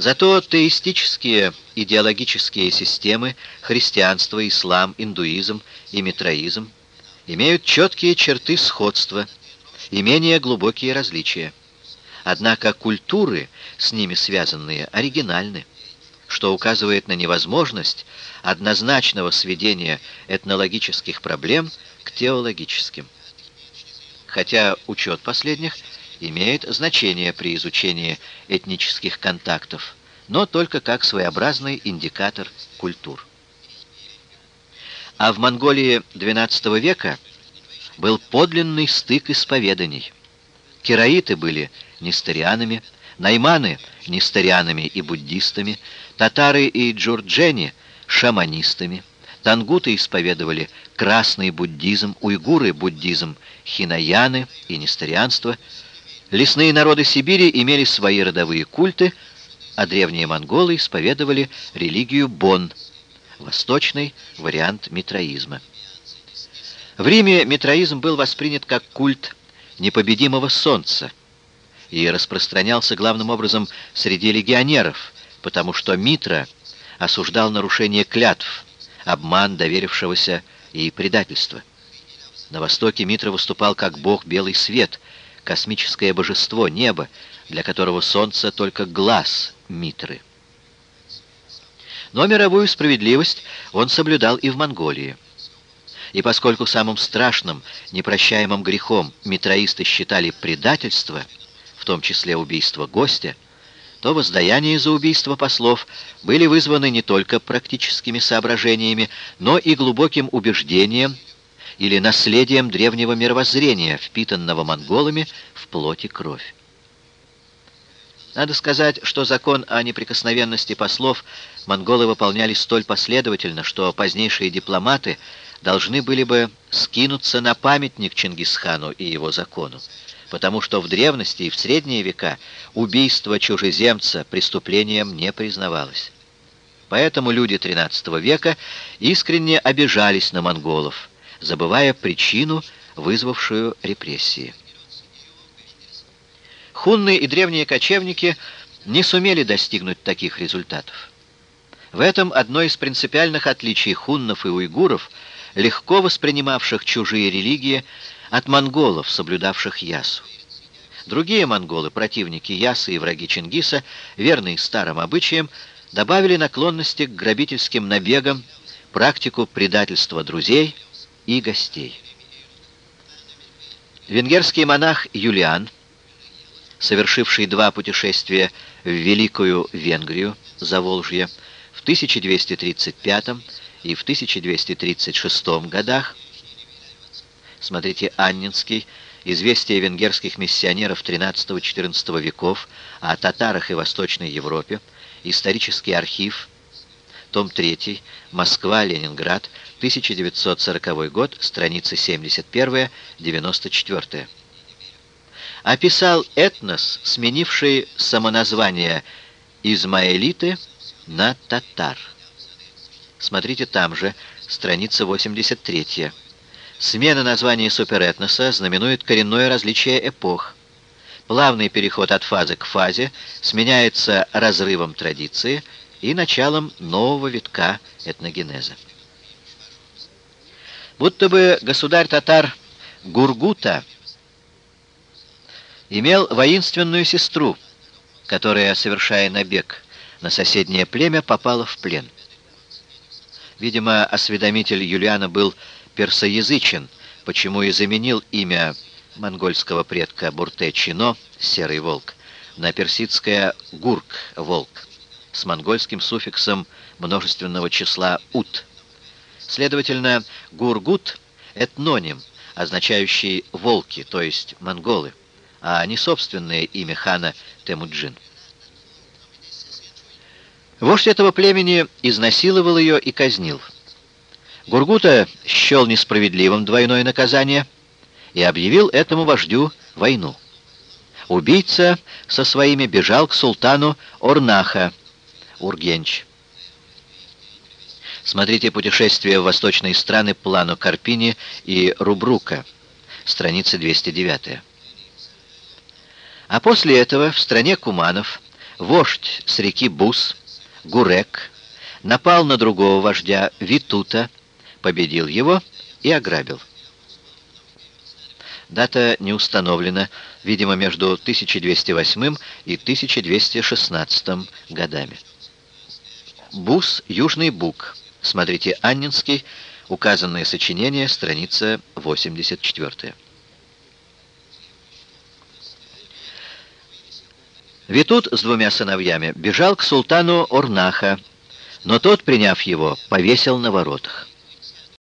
Зато теистические идеологические системы христианство, ислам, индуизм и митроизм имеют четкие черты сходства и менее глубокие различия. Однако культуры, с ними связанные, оригинальны, что указывает на невозможность однозначного сведения этнологических проблем к теологическим. Хотя учет последних имеет значение при изучении этнических контактов, но только как своеобразный индикатор культур. А в Монголии XII века был подлинный стык исповеданий. Кераиты были нестарианами, найманы — нестарианами и буддистами, татары и джурджени — шаманистами, тангуты исповедовали красный буддизм, уйгуры — буддизм, хинаяны и нестарианство. Лесные народы Сибири имели свои родовые культы, а древние монголы исповедовали религию Бон, восточный вариант митроизма. В Риме митроизм был воспринят как культ непобедимого солнца и распространялся главным образом среди легионеров, потому что Митра осуждал нарушение клятв, обман доверившегося и предательство. На востоке Митра выступал как бог белый свет, космическое божество, небо, для которого солнце только глаз Митры. Но мировую справедливость он соблюдал и в Монголии. И поскольку самым страшным, непрощаемым грехом митроисты считали предательство, в том числе убийство гостя, то воздаяния за убийство послов были вызваны не только практическими соображениями, но и глубоким убеждением или наследием древнего мировоззрения, впитанного монголами в плоть и кровь. Надо сказать, что закон о неприкосновенности послов монголы выполняли столь последовательно, что позднейшие дипломаты должны были бы скинуться на памятник Чингисхану и его закону, потому что в древности и в средние века убийство чужеземца преступлением не признавалось. Поэтому люди XIII века искренне обижались на монголов, забывая причину, вызвавшую репрессии. Хунны и древние кочевники не сумели достигнуть таких результатов. В этом одно из принципиальных отличий хуннов и уйгуров, легко воспринимавших чужие религии, от монголов, соблюдавших ясу. Другие монголы, противники ясы и враги Чингиса, верные старым обычаям, добавили наклонности к грабительским набегам, практику предательства друзей и гостей. Венгерский монах Юлиан – совершивший два путешествия в Великую Венгрию, Заволжье, в 1235 и в 1236 годах. Смотрите Аннинский, «Известия венгерских миссионеров XIII-XIV веков о татарах и Восточной Европе», исторический архив, том 3, Москва, Ленинград, 1940 год, страницы 71-94 описал этнос, сменивший самоназвание Измаэлиты на татар. Смотрите там же, страница 83. Смена названия суперэтноса знаменует коренное различие эпох. Плавный переход от фазы к фазе сменяется разрывом традиции и началом нового витка этногенеза. Будто бы государь-татар Гургута – имел воинственную сестру, которая, совершая набег на соседнее племя, попала в плен. Видимо, осведомитель Юлиана был персоязычен, почему и заменил имя монгольского предка Бурте-Чино, серый волк, на персидское гурк, волк, с монгольским суффиксом множественного числа ут. Следовательно, гургут — этноним, означающий волки, то есть монголы а не собственное имя хана Темуджин. Вождь этого племени изнасиловал ее и казнил. Гургута счел несправедливым двойное наказание и объявил этому вождю войну. Убийца со своими бежал к султану Орнаха, Ургенч. Смотрите «Путешествие в восточные страны» плану Карпини и Рубрука, страница 209. А после этого в стране куманов вождь с реки Бус, Гурек, напал на другого вождя Витута, победил его и ограбил. Дата не установлена, видимо, между 1208 и 1216 годами. Бус, Южный Буг. Смотрите Аннинский, указанное сочинение, страница 84. Витут с двумя сыновьями бежал к султану Орнаха, но тот, приняв его, повесил на воротах.